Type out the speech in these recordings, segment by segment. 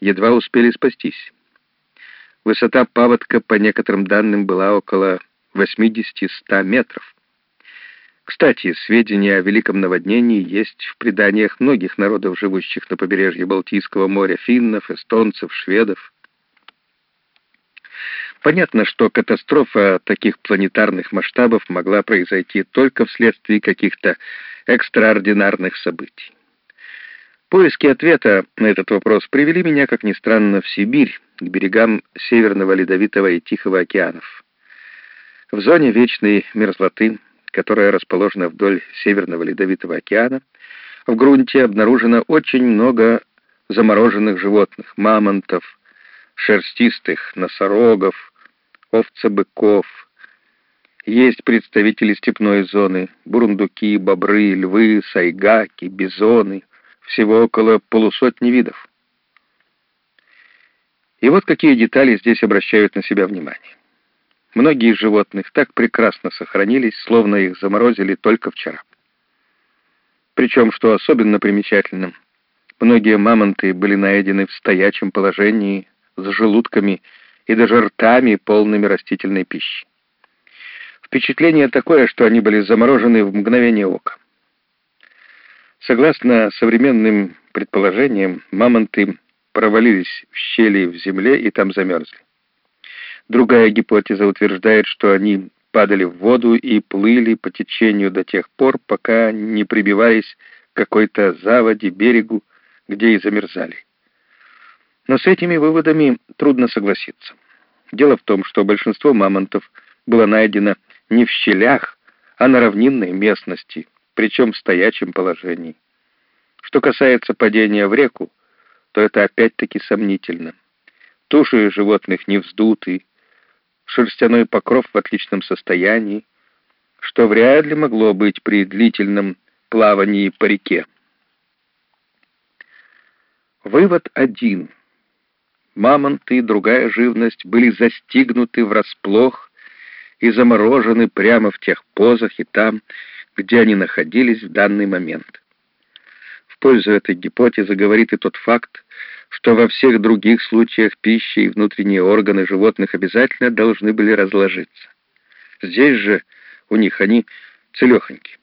едва успели спастись. Высота паводка, по некоторым данным, была около 80-100 метров. Кстати, сведения о великом наводнении есть в преданиях многих народов, живущих на побережье Балтийского моря, финнов, эстонцев, шведов. Понятно, что катастрофа таких планетарных масштабов могла произойти только вследствие каких-то экстраординарных событий. Поиски ответа на этот вопрос привели меня, как ни странно, в Сибирь, к берегам Северного Ледовитого и Тихого океанов. В зоне вечной мерзлоты, которая расположена вдоль Северного Ледовитого океана, в грунте обнаружено очень много замороженных животных, мамонтов, шерстистых носорогов, овцебыков. Есть представители степной зоны, бурундуки, бобры, львы, сайгаки, бизоны, всего около полусотни видов. И вот какие детали здесь обращают на себя внимание. Многие из животных так прекрасно сохранились, словно их заморозили только вчера. Причем, что особенно примечательно, многие мамонты были найдены в стоячем положении, с желудками и даже ртами, полными растительной пищи. Впечатление такое, что они были заморожены в мгновение ока. Согласно современным предположениям, мамонты провалились в щели в земле и там замерзли. Другая гипотеза утверждает, что они падали в воду и плыли по течению до тех пор, пока не прибивались к какой-то заводе, берегу, где и замерзали. Но с этими выводами трудно согласиться. Дело в том, что большинство мамонтов было найдено не в щелях, а на равнинной местности, причем в стоячем положении. Что касается падения в реку, то это опять-таки сомнительно. Туши животных не вздуты, шерстяной покров в отличном состоянии, что вряд ли могло быть при длительном плавании по реке. Вывод один. Мамонты и другая живность были застигнуты врасплох и заморожены прямо в тех позах и там, где они находились в данный момент. В пользу этой гипотезы говорит и тот факт, что во всех других случаях пища и внутренние органы животных обязательно должны были разложиться. Здесь же у них они целехоньки.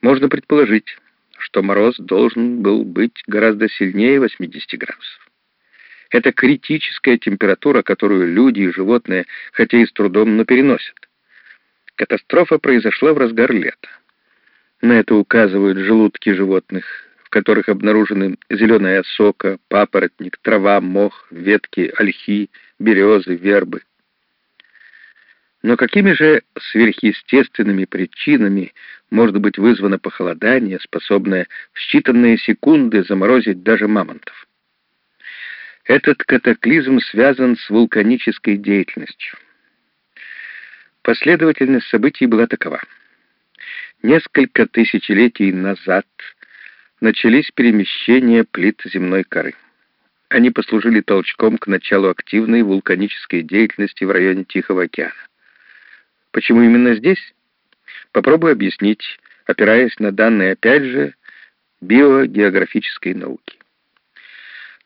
Можно предположить, что мороз должен был быть гораздо сильнее 80 градусов. Это критическая температура, которую люди и животные, хотя и с трудом, но переносят. Катастрофа произошла в разгар лета. На это указывают желудки животных, в которых обнаружены зеленая сока, папоротник, трава, мох, ветки, ольхи, березы, вербы. Но какими же сверхъестественными причинами может быть вызвано похолодание, способное в считанные секунды заморозить даже мамонтов? Этот катаклизм связан с вулканической деятельностью. Последовательность событий была такова. Несколько тысячелетий назад начались перемещения плит земной коры. Они послужили толчком к началу активной вулканической деятельности в районе Тихого океана. Почему именно здесь? Попробую объяснить, опираясь на данные, опять же, биогеографической науки.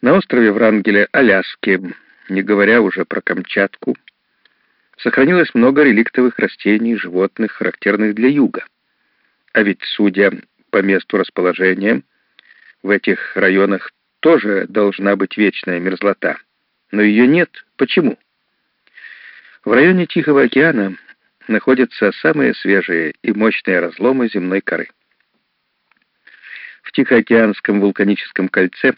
На острове Врангеля, Аляске, не говоря уже про Камчатку, сохранилось много реликтовых растений, животных, характерных для юга. А ведь, судя по месту расположения, в этих районах тоже должна быть вечная мерзлота. Но ее нет. Почему? В районе Тихого океана находятся самые свежие и мощные разломы земной коры. В Тихоокеанском вулканическом кольце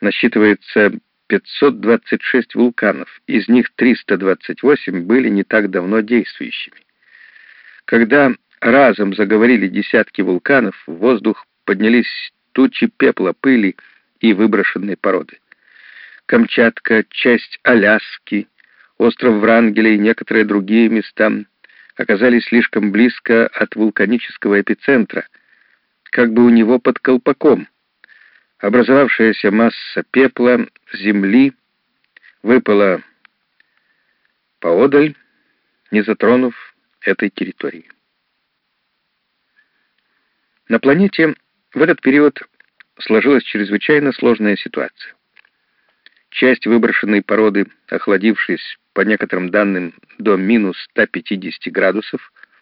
насчитывается 526 вулканов, из них 328 были не так давно действующими. Когда разом заговорили десятки вулканов, в воздух поднялись тучи пепла, пыли и выброшенной породы. Камчатка, часть Аляски, остров Врангеля и некоторые другие места оказались слишком близко от вулканического эпицентра, как бы у него под колпаком — Образовавшаяся масса пепла, земли, выпала поодаль, не затронув этой территории. На планете в этот период сложилась чрезвычайно сложная ситуация. Часть выброшенной породы, охладившись, по некоторым данным, до минус 150 градусов,